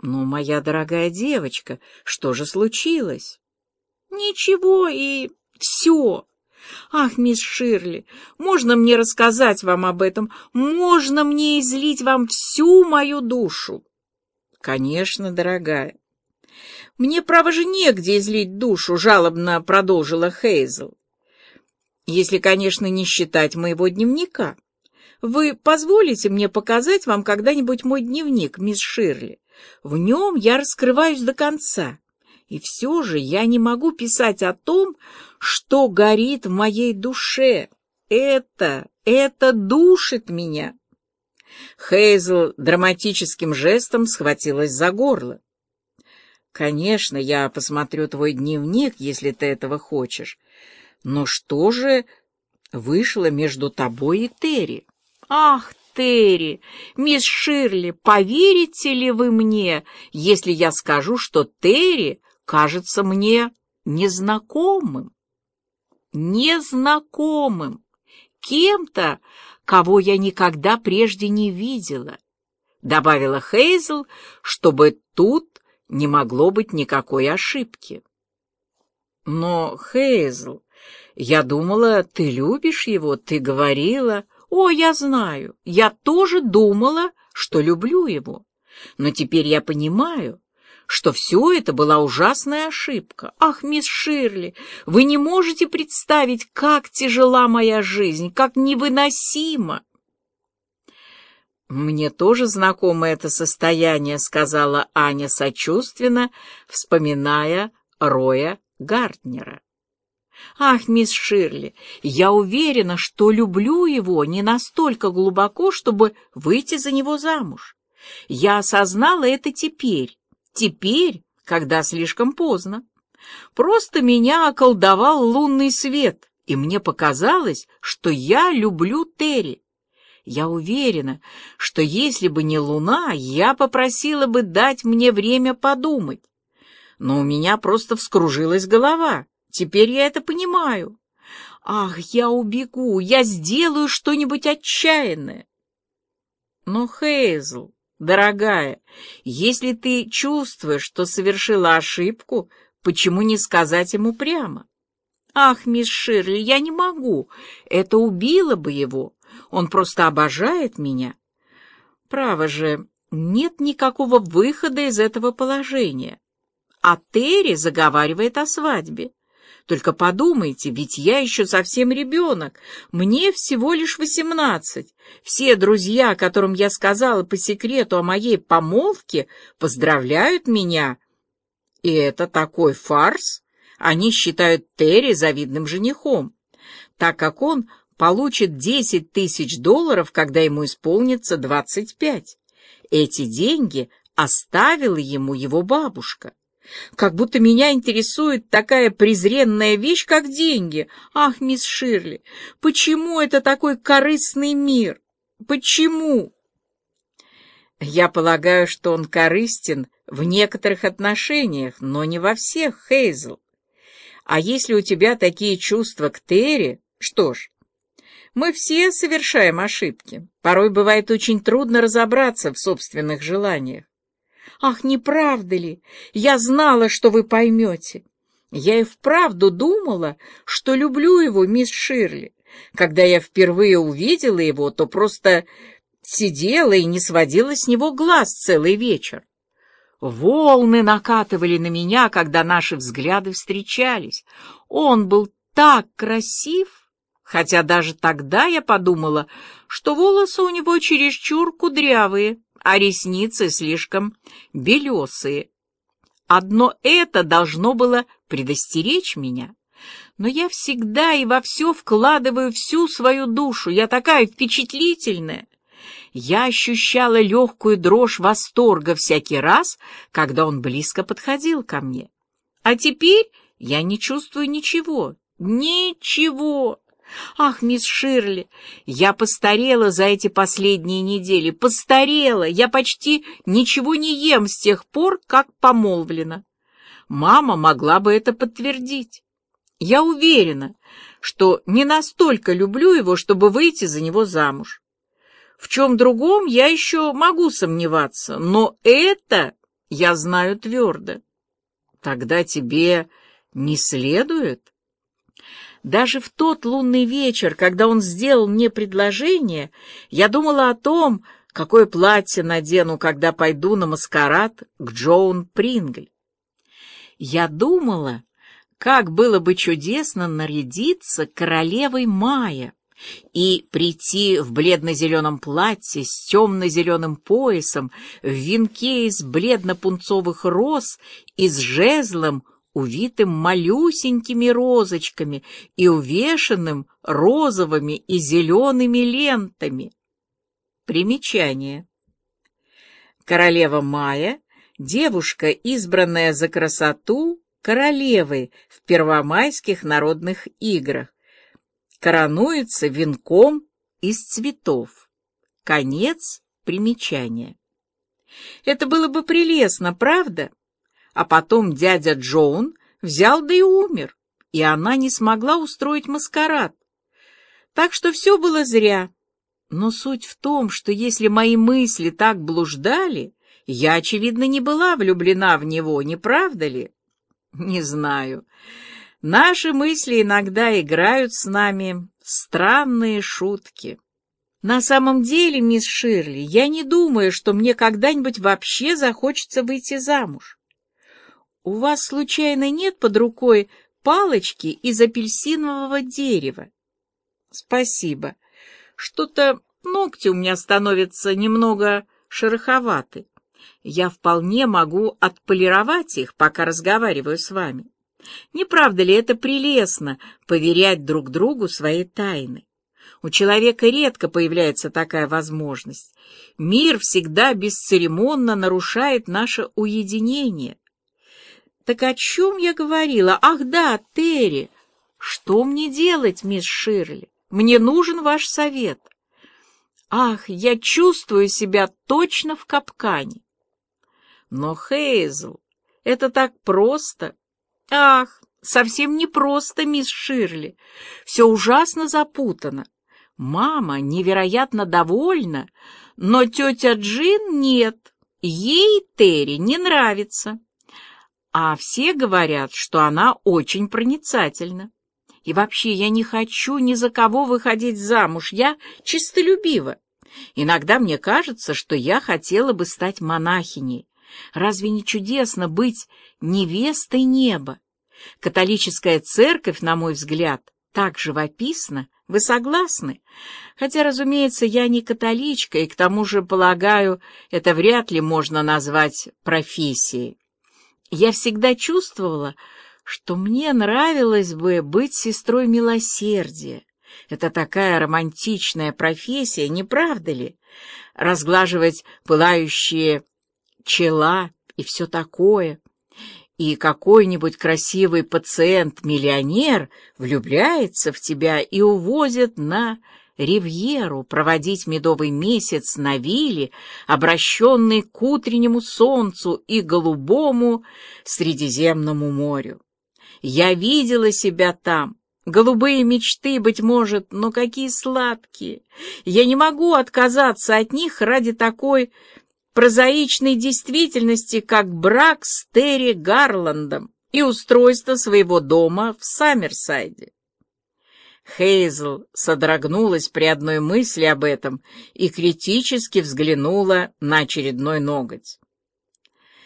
«Ну, моя дорогая девочка, что же случилось?» «Ничего и все. Ах, мисс Ширли, можно мне рассказать вам об этом? Можно мне излить вам всю мою душу?» «Конечно, дорогая». «Мне, право же, негде излить душу», — жалобно продолжила Хейзел. «Если, конечно, не считать моего дневника. Вы позволите мне показать вам когда-нибудь мой дневник, мисс Ширли? В нем я раскрываюсь до конца. И все же я не могу писать о том, что горит в моей душе. Это, это душит меня. Хейзл драматическим жестом схватилась за горло. «Конечно, я посмотрю твой дневник, если ты этого хочешь. Но что же вышло между тобой и Терри?» «Ах, Терри! Мисс Ширли, поверите ли вы мне, если я скажу, что Терри кажется мне незнакомым?» «Незнакомым! Кем-то, кого я никогда прежде не видела», — добавила Хейзл, чтобы тут не могло быть никакой ошибки. «Но, Хейзл, я думала, ты любишь его, ты говорила...» «О, я знаю, я тоже думала, что люблю его. Но теперь я понимаю, что все это была ужасная ошибка. Ах, мисс Ширли, вы не можете представить, как тяжела моя жизнь, как невыносимо!» «Мне тоже знакомо это состояние», — сказала Аня сочувственно, вспоминая Роя Гарднера. «Ах, мисс Ширли, я уверена, что люблю его не настолько глубоко, чтобы выйти за него замуж. Я осознала это теперь, теперь, когда слишком поздно. Просто меня околдовал лунный свет, и мне показалось, что я люблю Терри. Я уверена, что если бы не луна, я попросила бы дать мне время подумать. Но у меня просто вскружилась голова. Теперь я это понимаю. Ах, я убегу, я сделаю что-нибудь отчаянное. Но, Хейзл, дорогая, если ты чувствуешь, что совершила ошибку, почему не сказать ему прямо? Ах, мисс Ширли, я не могу. Это убило бы его. Он просто обожает меня. Право же, нет никакого выхода из этого положения. А Терри заговаривает о свадьбе. Только подумайте, ведь я еще совсем ребенок. Мне всего лишь восемнадцать. Все друзья, которым я сказала по секрету о моей помолвке, поздравляют меня. И это такой фарс. Они считают Терри завидным женихом, так как он получит десять тысяч долларов, когда ему исполнится двадцать пять. Эти деньги оставила ему его бабушка. Как будто меня интересует такая презренная вещь, как деньги. Ах, мисс Ширли, почему это такой корыстный мир? Почему? Я полагаю, что он корыстен в некоторых отношениях, но не во всех, Хейзл. А если у тебя такие чувства к Терри, что ж, мы все совершаем ошибки. Порой бывает очень трудно разобраться в собственных желаниях. Ах, не правда ли? Я знала, что вы поймете. Я и вправду думала, что люблю его, мисс Ширли. Когда я впервые увидела его, то просто сидела и не сводила с него глаз целый вечер. Волны накатывали на меня, когда наши взгляды встречались. Он был так красив, хотя даже тогда я подумала, что волосы у него чересчур кудрявые а ресницы слишком белесые. Одно это должно было предостеречь меня. Но я всегда и во все вкладываю всю свою душу. Я такая впечатлительная. Я ощущала легкую дрожь восторга всякий раз, когда он близко подходил ко мне. А теперь я не чувствую ничего. Ничего. Ах, мисс Ширли, я постарела за эти последние недели, постарела, я почти ничего не ем с тех пор, как помолвлена. Мама могла бы это подтвердить. Я уверена, что не настолько люблю его, чтобы выйти за него замуж. В чем другом я еще могу сомневаться, но это я знаю твердо. Тогда тебе не следует? Даже в тот лунный вечер, когда он сделал мне предложение, я думала о том, какое платье надену, когда пойду на маскарад к Джоун Прингль. Я думала, как было бы чудесно нарядиться королевой Мая и прийти в бледно-зеленом платье с темно-зеленым поясом, в венке из бледно-пунцовых роз и с жезлом, увитым малюсенькими розочками и увешанным розовыми и зелеными лентами. Примечание. Королева Майя — девушка, избранная за красоту королевой в первомайских народных играх, коронуется венком из цветов. Конец примечания. Это было бы прелестно, правда? А потом дядя Джоун взял да и умер, и она не смогла устроить маскарад. Так что все было зря. Но суть в том, что если мои мысли так блуждали, я, очевидно, не была влюблена в него, не правда ли? Не знаю. Наши мысли иногда играют с нами странные шутки. На самом деле, мисс Ширли, я не думаю, что мне когда-нибудь вообще захочется выйти замуж. У вас, случайно, нет под рукой палочки из апельсинового дерева? Спасибо. Что-то ногти у меня становятся немного шероховаты. Я вполне могу отполировать их, пока разговариваю с вами. Не правда ли это прелестно — поверять друг другу свои тайны? У человека редко появляется такая возможность. Мир всегда бесцеремонно нарушает наше уединение. Так о чем я говорила? Ах да, Терри! Что мне делать, мисс Ширли? Мне нужен ваш совет. Ах, я чувствую себя точно в капкане. Но, Хейзл, это так просто. Ах, совсем не просто, мисс Ширли. Все ужасно запутано. Мама невероятно довольна, но тетя Джин нет. Ей Терри не нравится. А все говорят, что она очень проницательна. И вообще я не хочу ни за кого выходить замуж, я чистолюбива. Иногда мне кажется, что я хотела бы стать монахиней. Разве не чудесно быть невестой неба. Католическая церковь, на мой взгляд, так живописна. Вы согласны? Хотя, разумеется, я не католичка, и к тому же, полагаю, это вряд ли можно назвать профессией. Я всегда чувствовала, что мне нравилось бы быть сестрой милосердия. Это такая романтичная профессия, не правда ли? Разглаживать пылающие чела и все такое и какой-нибудь красивый пациент-миллионер влюбляется в тебя и увозит на ривьеру проводить медовый месяц на вилле, обращенный к утреннему солнцу и голубому Средиземному морю. Я видела себя там, голубые мечты, быть может, но какие сладкие! Я не могу отказаться от них ради такой прозаичной действительности, как брак с Терри Гарландом и устройство своего дома в Саммерсайде. Хейзл содрогнулась при одной мысли об этом и критически взглянула на очередной ноготь.